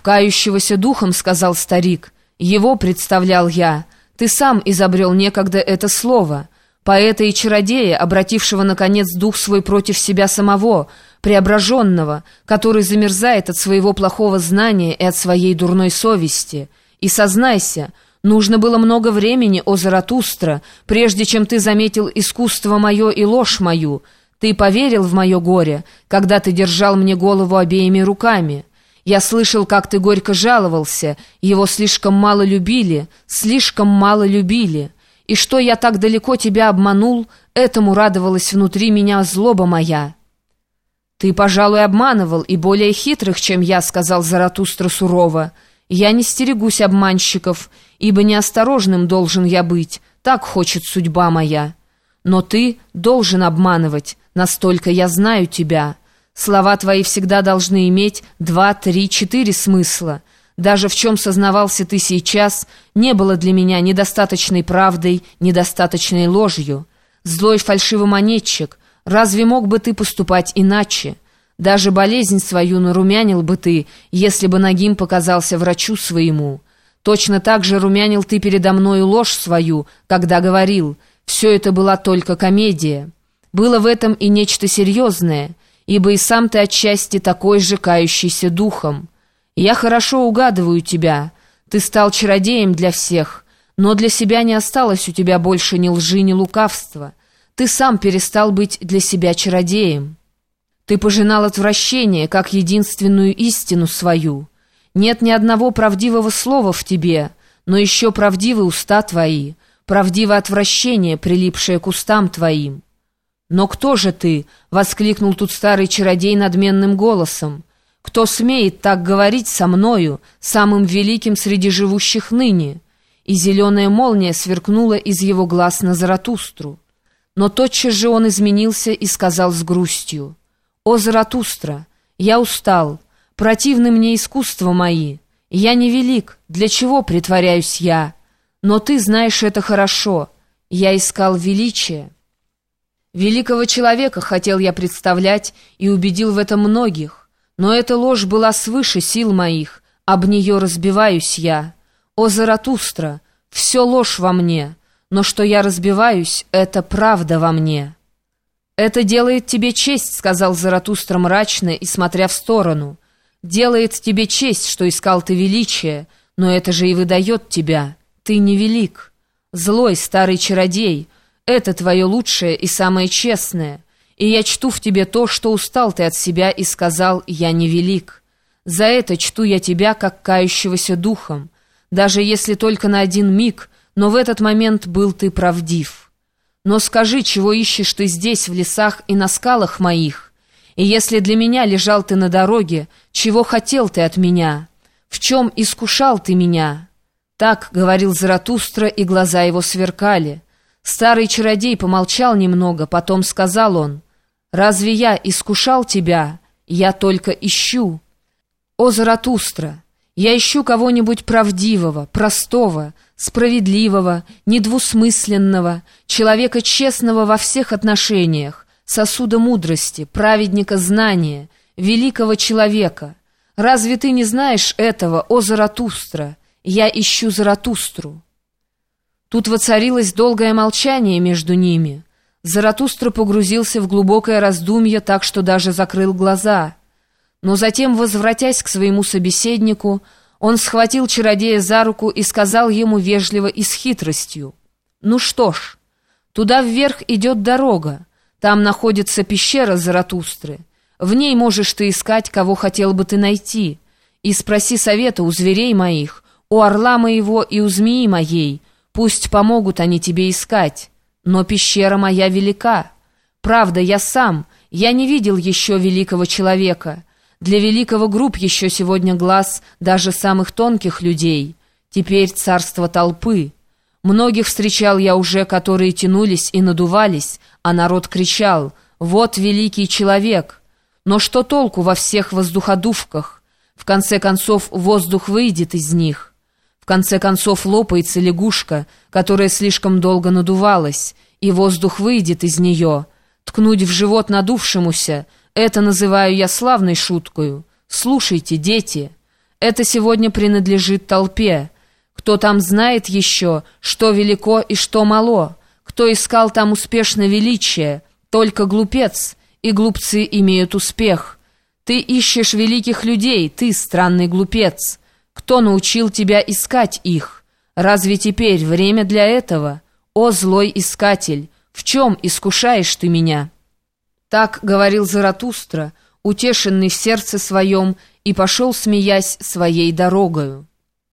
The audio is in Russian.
«В кающегося духом», — сказал старик, — «его представлял я. Ты сам изобрел некогда это слово. Поэта и чародея, обратившего, наконец, дух свой против себя самого, преображенного, который замерзает от своего плохого знания и от своей дурной совести. И сознайся, нужно было много времени, о Заратустра, прежде чем ты заметил искусство мое и ложь мою. Ты поверил в мое горе, когда ты держал мне голову обеими руками». Я слышал, как ты горько жаловался, его слишком мало любили, слишком мало любили. И что я так далеко тебя обманул, этому радовалась внутри меня злоба моя». «Ты, пожалуй, обманывал и более хитрых, чем я», — сказал Заратустра сурово. «Я не стерегусь обманщиков, ибо неосторожным должен я быть, так хочет судьба моя. Но ты должен обманывать, настолько я знаю тебя». Слова твои всегда должны иметь два, три, четыре смысла. Даже в чем сознавался ты сейчас, не было для меня недостаточной правдой, недостаточной ложью. Злой фальшивомонетчик, разве мог бы ты поступать иначе? Даже болезнь свою нарумянил бы ты, если бы Нагим показался врачу своему. Точно так же румянил ты передо мною ложь свою, когда говорил, все это была только комедия. Было в этом и нечто серьезное — ибо и сам ты отчасти такой же кающийся духом. Я хорошо угадываю тебя. Ты стал чародеем для всех, но для себя не осталось у тебя больше ни лжи, ни лукавства. Ты сам перестал быть для себя чародеем. Ты пожинал отвращение, как единственную истину свою. Нет ни одного правдивого слова в тебе, но еще правдивы уста твои, правдиво отвращение, прилипшее к устам твоим». «Но кто же ты?» — воскликнул тут старый чародей надменным голосом. «Кто смеет так говорить со мною, самым великим среди живущих ныне?» И зеленая молния сверкнула из его глаз на Заратустру. Но тотчас же он изменился и сказал с грустью. «О, Заратустра, я устал, противны мне искусства мои. Я не велик, для чего притворяюсь я? Но ты знаешь это хорошо. Я искал величия». Великого человека хотел я представлять и убедил в этом многих, но эта ложь была свыше сил моих, об нее разбиваюсь я. О, Заратустра, все ложь во мне, но что я разбиваюсь, это правда во мне». «Это делает тебе честь», — сказал Заратустра мрачно и смотря в сторону. «Делает тебе честь, что искал ты величие, но это же и выдает тебя. Ты невелик. Злой старый чародей». Это твое лучшее и самое честное, и я чту в тебе то, что устал ты от себя и сказал «я невелик». За это чту я тебя, как кающегося духом, даже если только на один миг, но в этот момент был ты правдив. Но скажи, чего ищешь ты здесь, в лесах и на скалах моих? И если для меня лежал ты на дороге, чего хотел ты от меня? В чем искушал ты меня?» Так говорил Заратустра, и глаза его сверкали. Старый чародей помолчал немного, потом сказал он, «Разве я искушал тебя? Я только ищу». «О, Заратустра, я ищу кого-нибудь правдивого, простого, справедливого, недвусмысленного, человека честного во всех отношениях, сосуда мудрости, праведника знания, великого человека. Разве ты не знаешь этого, о Заратустра? Я ищу Заратустру». Тут воцарилось долгое молчание между ними. Заратустра погрузился в глубокое раздумье так, что даже закрыл глаза. Но затем, возвратясь к своему собеседнику, он схватил чародея за руку и сказал ему вежливо и с хитростью. «Ну что ж, туда вверх идет дорога. Там находится пещера Заратустры. В ней можешь ты искать, кого хотел бы ты найти. И спроси совета у зверей моих, у орла моего и у змеи моей». Пусть помогут они тебе искать, но пещера моя велика. Правда, я сам, я не видел еще великого человека. Для великого групп еще сегодня глаз даже самых тонких людей. Теперь царство толпы. Многих встречал я уже, которые тянулись и надувались, а народ кричал «Вот великий человек!» Но что толку во всех воздуходувках? В конце концов, воздух выйдет из них конце концов лопается лягушка, которая слишком долго надувалась, и воздух выйдет из нее. Ткнуть в живот надувшемуся — это называю я славной шуткою. Слушайте, дети, Это сегодня принадлежит толпе. Кто там знает еще, что велико и что мало? Кто искал там успешно величие? Только глупец, и глупцы имеют успех. Ты ищешь великих людей, ты странный глупец. Кто научил тебя искать их? Разве теперь время для этого? О, злой искатель, в чем искушаешь ты меня?» Так говорил Заратустра, утешенный в сердце своем, и пошел, смеясь, своей дорогою.